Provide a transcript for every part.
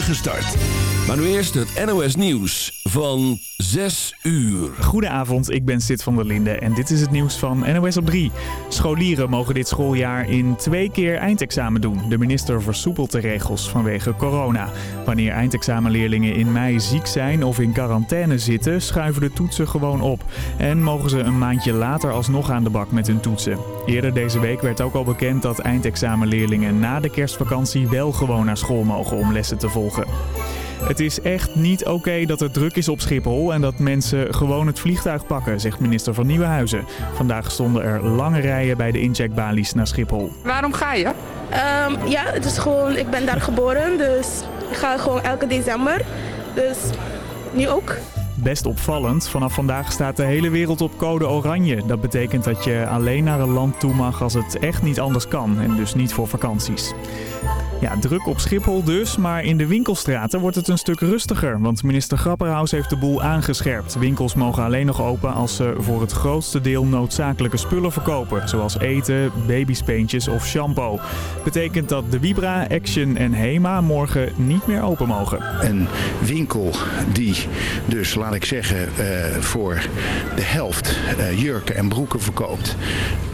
start. Maar nu eerst het NOS Nieuws van 6 uur. Goedenavond, ik ben Sid van der Linde en dit is het nieuws van NOS op 3. Scholieren mogen dit schooljaar in twee keer eindexamen doen. De minister versoepelt de regels vanwege corona. Wanneer eindexamenleerlingen in mei ziek zijn of in quarantaine zitten, schuiven de toetsen gewoon op. En mogen ze een maandje later alsnog aan de bak met hun toetsen. Eerder deze week werd ook al bekend dat eindexamenleerlingen na de kerstvakantie wel gewoon naar school mogen om lessen te volgen. Het is echt niet oké dat er druk is op Schiphol en dat mensen gewoon het vliegtuig pakken, zegt minister van Nieuwenhuizen. Vandaag stonden er lange rijen bij de incheckbalies naar Schiphol. Waarom ga je? Ehm, ja, het is gewoon, ik ben daar geboren, dus ik ga gewoon elke december. Dus nu ook. Best opvallend, vanaf vandaag staat de hele wereld op code oranje. Dat betekent dat je alleen naar een land toe mag als het echt niet anders kan en dus niet voor vakanties. Ja, druk op Schiphol dus, maar in de winkelstraten wordt het een stuk rustiger. Want minister Grapperhaus heeft de boel aangescherpt. Winkels mogen alleen nog open als ze voor het grootste deel noodzakelijke spullen verkopen. Zoals eten, babyspeentjes of shampoo. Betekent dat de Vibra, Action en Hema morgen niet meer open mogen. Een winkel die dus, laat ik zeggen, uh, voor de helft uh, jurken en broeken verkoopt.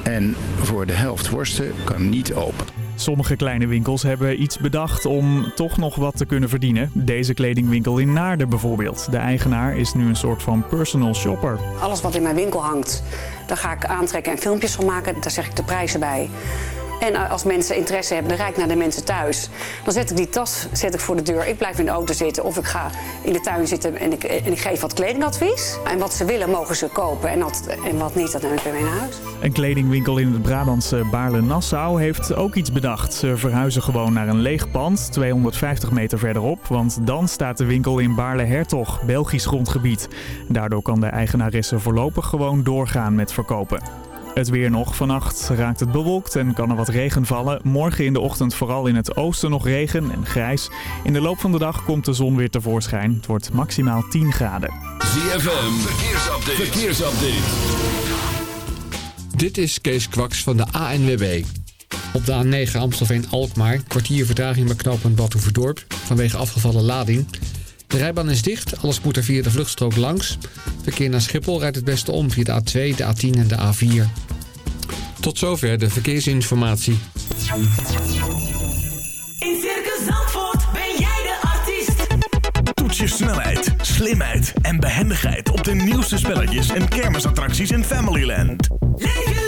En voor de helft worsten kan niet open. Sommige kleine winkels hebben iets bedacht om toch nog wat te kunnen verdienen. Deze kledingwinkel in Naarden bijvoorbeeld. De eigenaar is nu een soort van personal shopper. Alles wat in mijn winkel hangt, daar ga ik aantrekken en filmpjes van maken. Daar zeg ik de prijzen bij. En als mensen interesse hebben, dan rijd ik naar de mensen thuis. Dan zet ik die tas zet ik voor de deur. Ik blijf in de auto zitten of ik ga in de tuin zitten en ik, en ik geef wat kledingadvies. En wat ze willen, mogen ze kopen. En, dat, en wat niet, dat neem ik weer mee naar huis. Een kledingwinkel in het Brabantse Baarle-Nassau heeft ook iets bedacht. Ze verhuizen gewoon naar een leeg pand, 250 meter verderop. Want dan staat de winkel in Baarle-Hertog, Belgisch grondgebied. Daardoor kan de eigenaresse voorlopig gewoon doorgaan met verkopen. Het weer nog. Vannacht raakt het bewolkt en kan er wat regen vallen. Morgen in de ochtend vooral in het oosten nog regen en grijs. In de loop van de dag komt de zon weer tevoorschijn. Het wordt maximaal 10 graden. ZFM, verkeersupdate. verkeersupdate. Dit is Kees Kwaks van de ANWB. Op de A9 Amstelveen-Alkmaar. Kwartier vertraging bij knooppunt Badhoevedorp. Vanwege afgevallen lading. De rijbaan is dicht, alles moet er via de vluchtstrook langs. Verkeer naar Schiphol rijdt het beste om via de A2, de A10 en de A4. Tot zover de verkeersinformatie. In Circus Zandvoort ben jij de artiest. Toets je snelheid, slimheid en behendigheid op de nieuwste spelletjes en kermisattracties in Familyland. Leef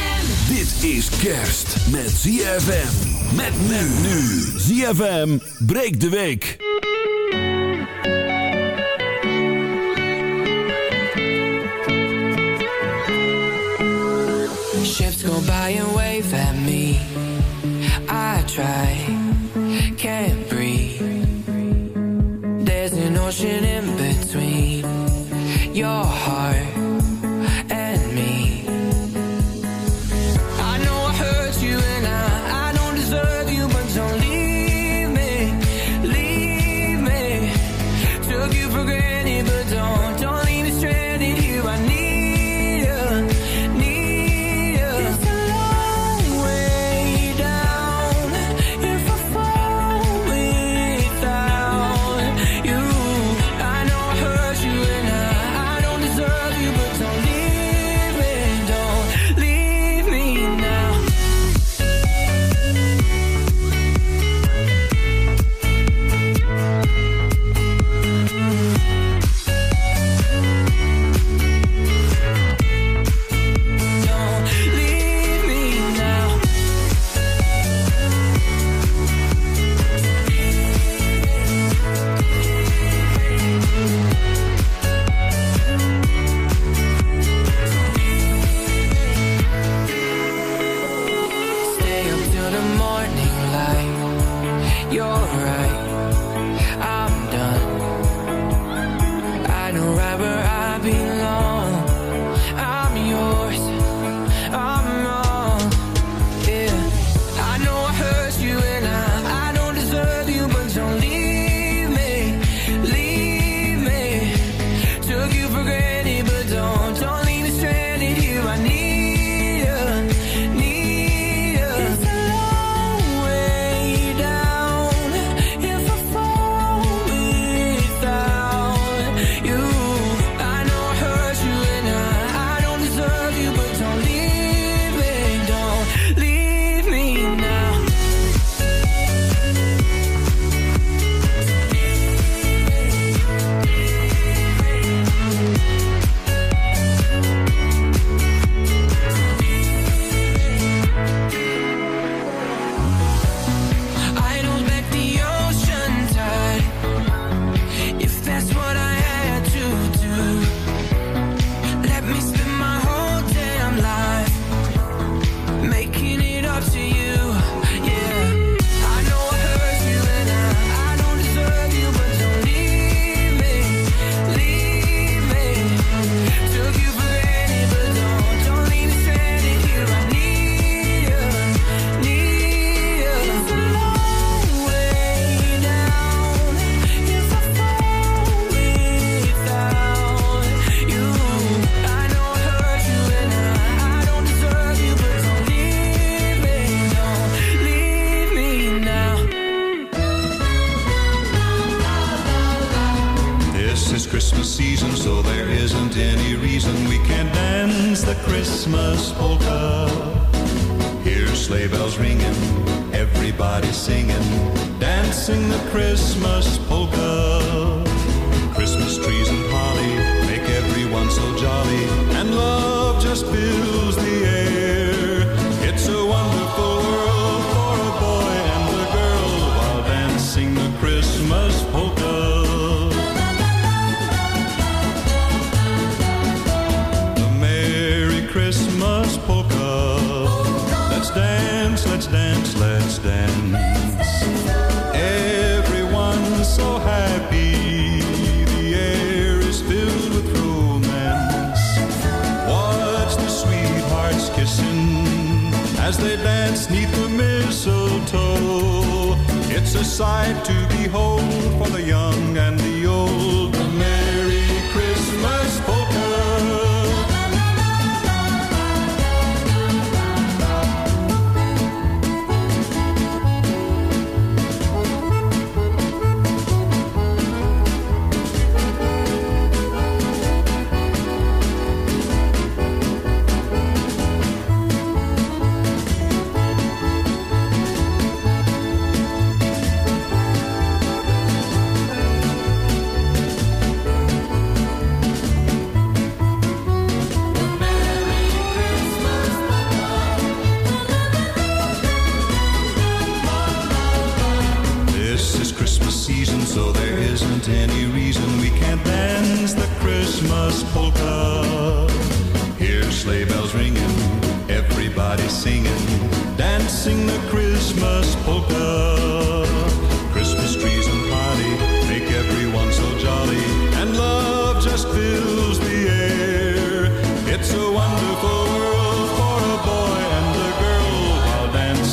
Dit is kerst met ZFM. Met men nu. ZFM breekt de week.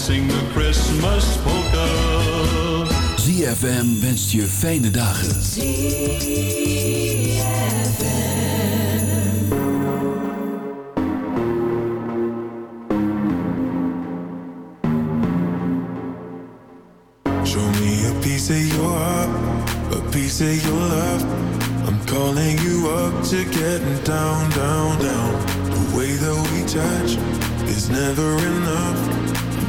sing the Christmas polka. ZFM wenst je fijne dagen. Show me a piece of your heart, a piece of your love. I'm calling you up to getting down, down, down. The way that we touch is never enough.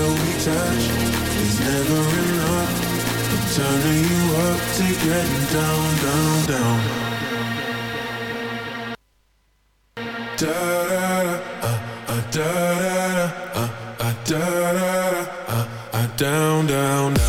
till we touch is never enough. I'm turning you up to getting down, down, down. Da da da, ah uh, ah, uh, da da da, ah uh, ah, da da da, ah uh, down, down.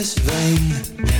This vein.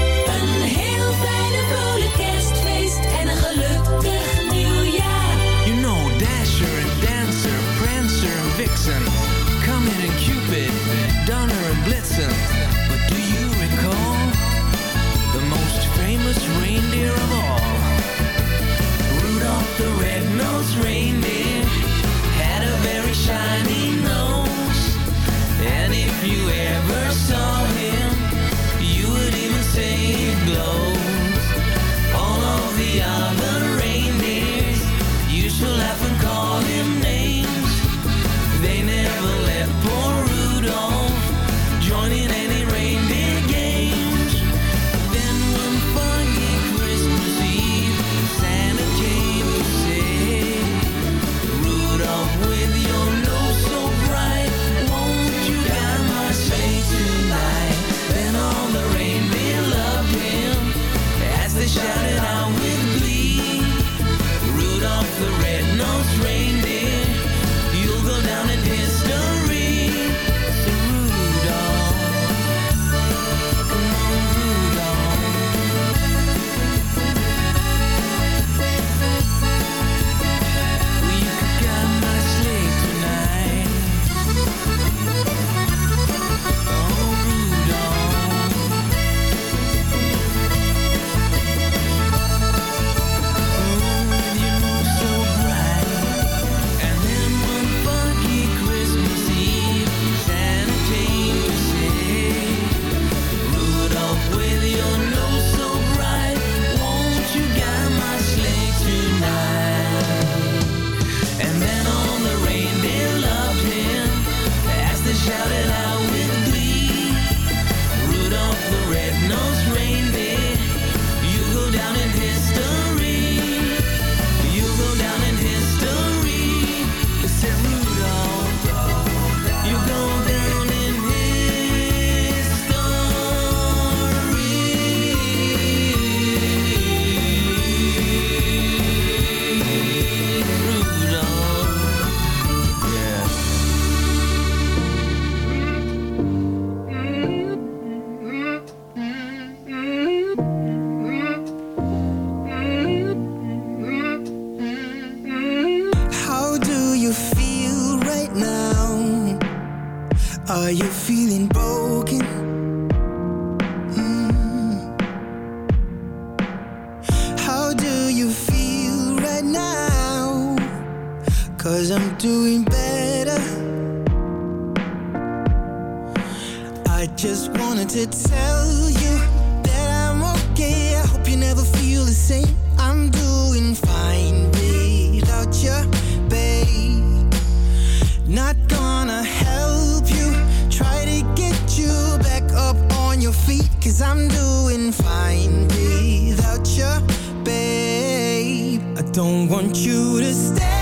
Don't want you to stay.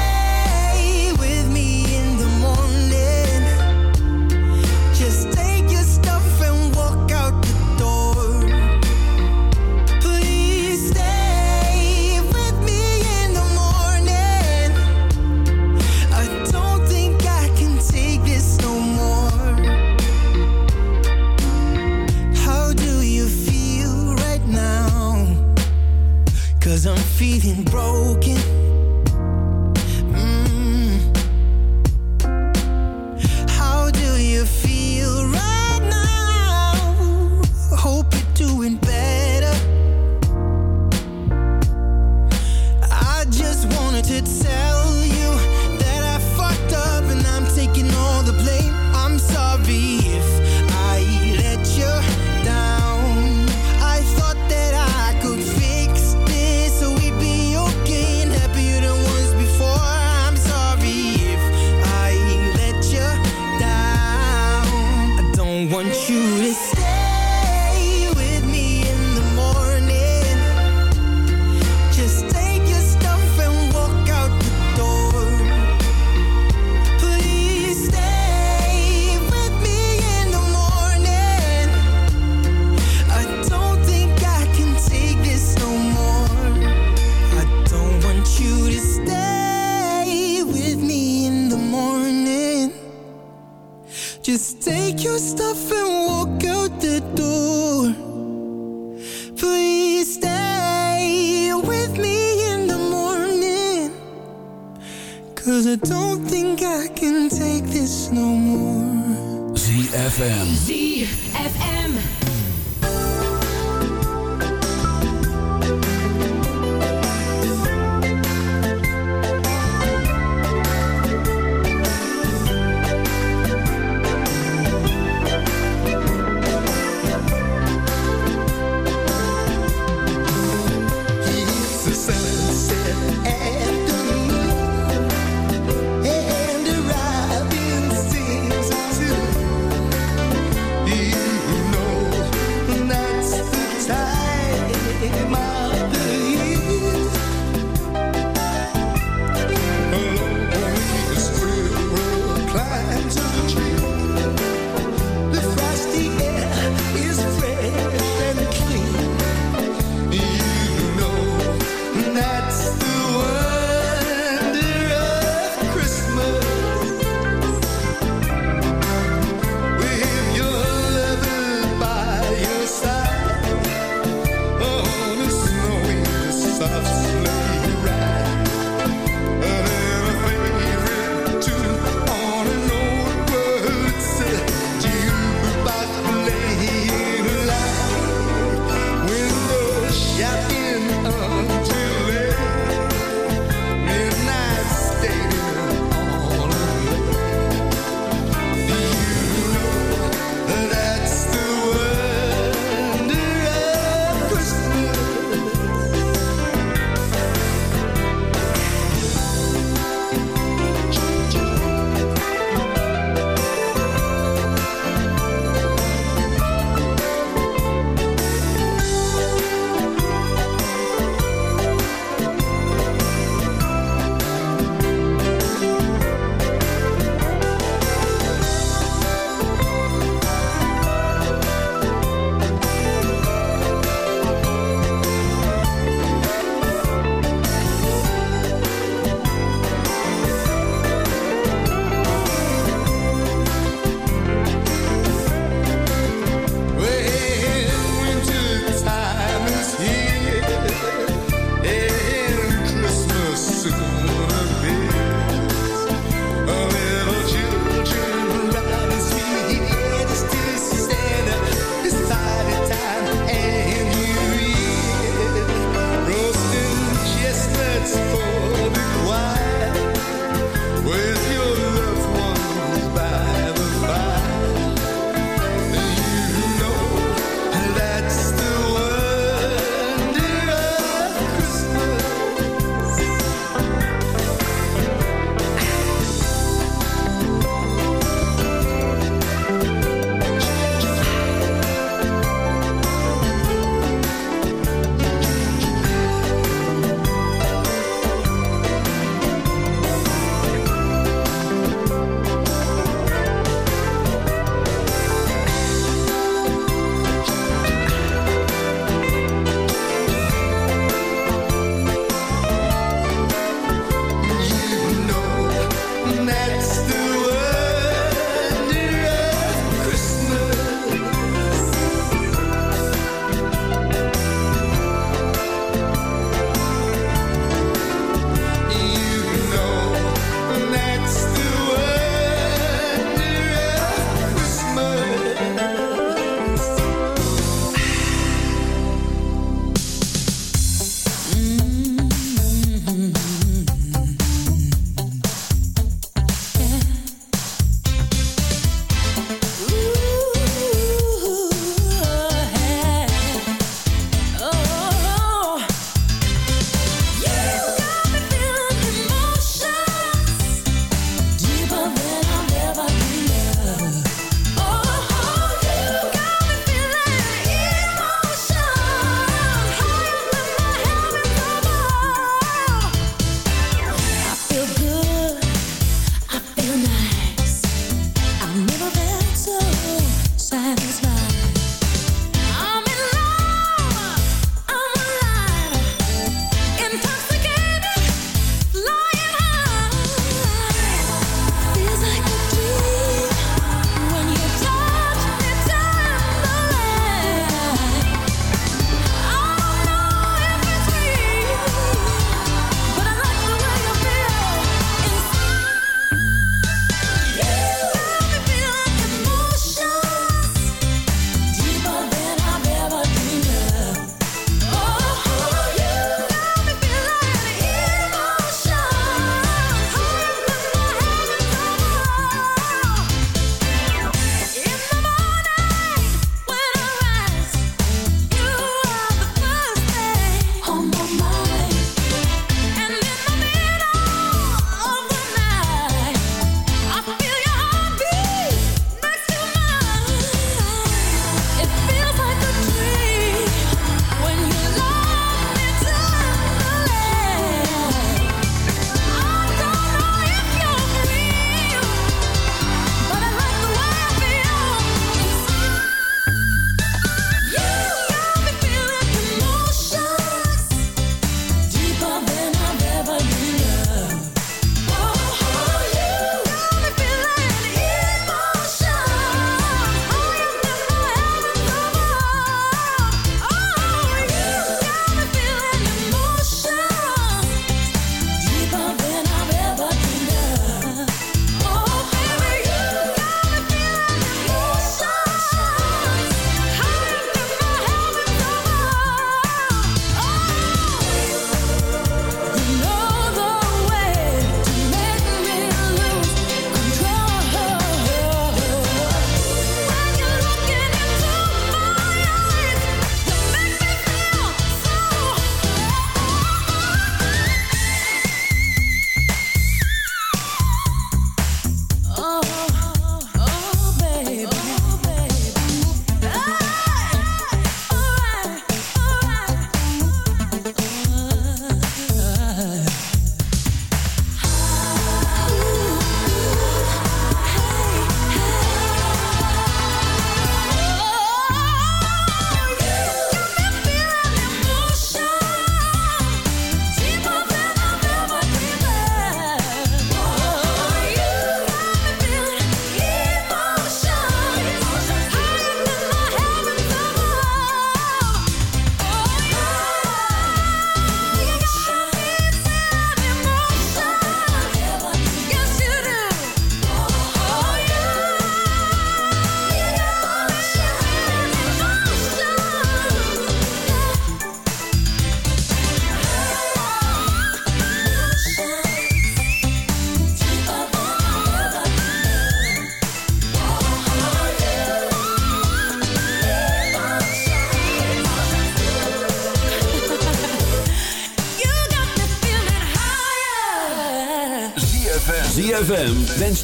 is no more. ZFM. ZFM.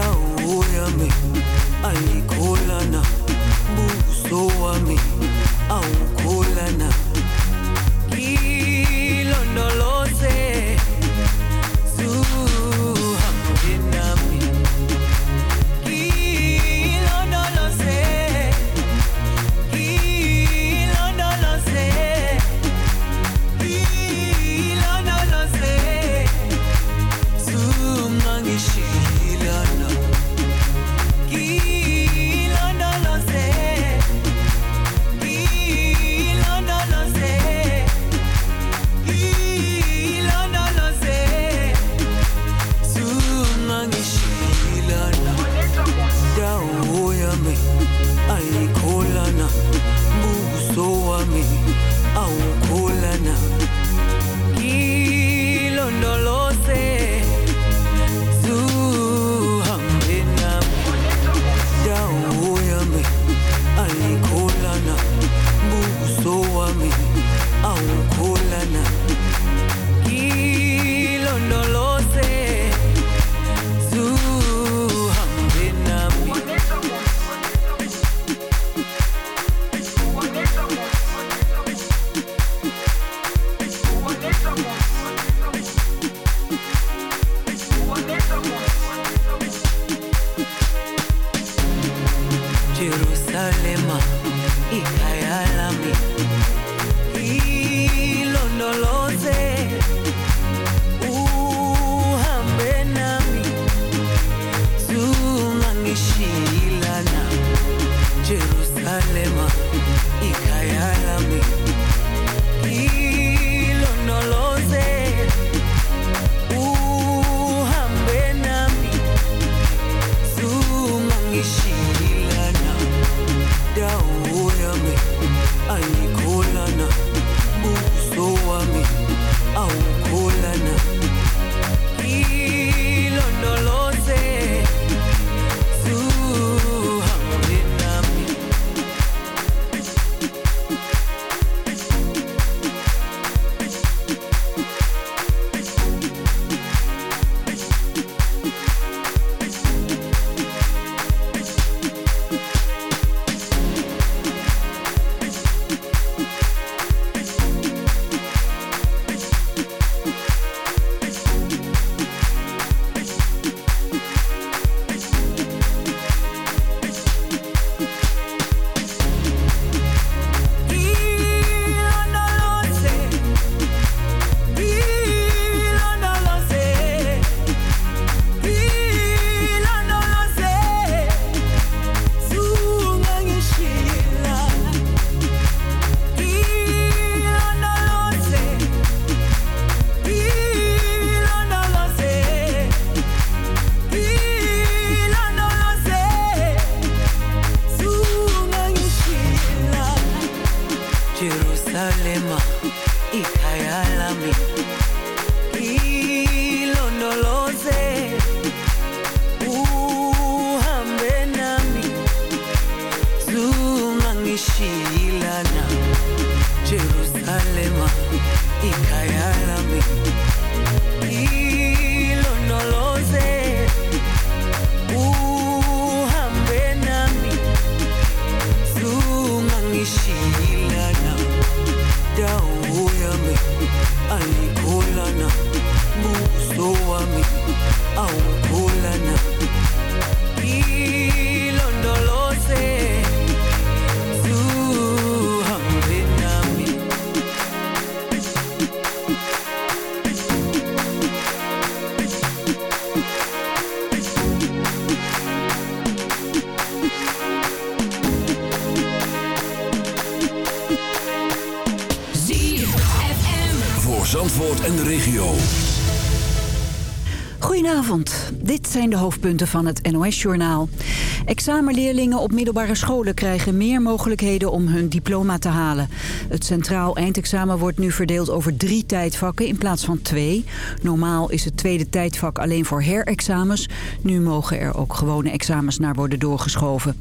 uyami ayikholana buso wami awukholana zijn de hoofdpunten van het NOS-journaal. Examenleerlingen op middelbare scholen krijgen meer mogelijkheden om hun diploma te halen. Het centraal eindexamen wordt nu verdeeld over drie tijdvakken in plaats van twee. Normaal is het tweede tijdvak alleen voor herexamens. Nu mogen er ook gewone examens naar worden doorgeschoven.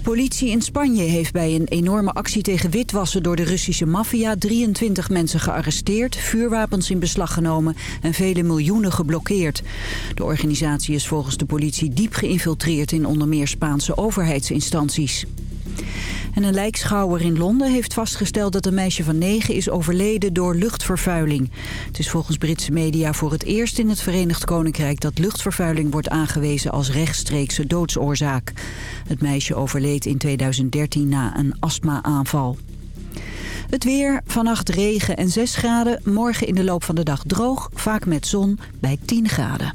De politie in Spanje heeft bij een enorme actie tegen witwassen door de Russische maffia 23 mensen gearresteerd, vuurwapens in beslag genomen en vele miljoenen geblokkeerd. De organisatie is volgens de politie diep geïnfiltreerd in onder meer Spaanse overheidsinstanties. En een lijkschouwer in Londen heeft vastgesteld dat een meisje van negen is overleden door luchtvervuiling. Het is volgens Britse media voor het eerst in het Verenigd Koninkrijk dat luchtvervuiling wordt aangewezen als rechtstreekse doodsoorzaak. Het meisje overleed in 2013 na een astma-aanval. Het weer, vannacht regen en 6 graden. Morgen in de loop van de dag droog, vaak met zon bij 10 graden.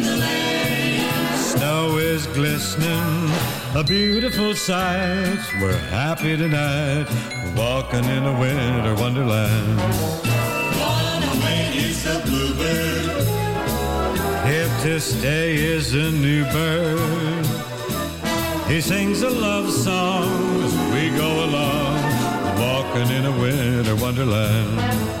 Snow is glistening, a beautiful sight. We're happy tonight, walking in a winter wonderland. Gone away is the bluebird. Here to stay is a new bird. He sings a love song as we go along, walking in a winter wonderland.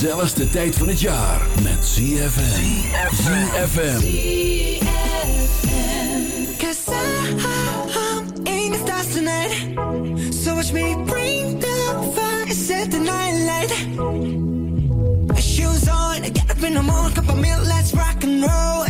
gezelligste tijd van het jaar met ZFM. ZFM. Cause I, I'm in the tonight. So watch me bring the fire, set the night light. Shoes on, get up in the morning, cup of milk, let's rock and roll.